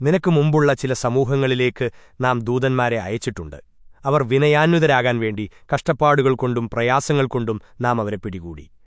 നിനക്ക് മുമ്പുള്ള ചില സമൂഹങ്ങളിലേക്ക് നാം ദൂതന്മാരെ അയച്ചിട്ടുണ്ട്. അവർ വിനയാന്വിതരാകാൻ വേണ്ടി കഷ്ടപ്പാടുകൾ കൊണ്ടും പ്രയാസങ്ങൾ കൊണ്ടും നാം അവരെ പിടികൂടി.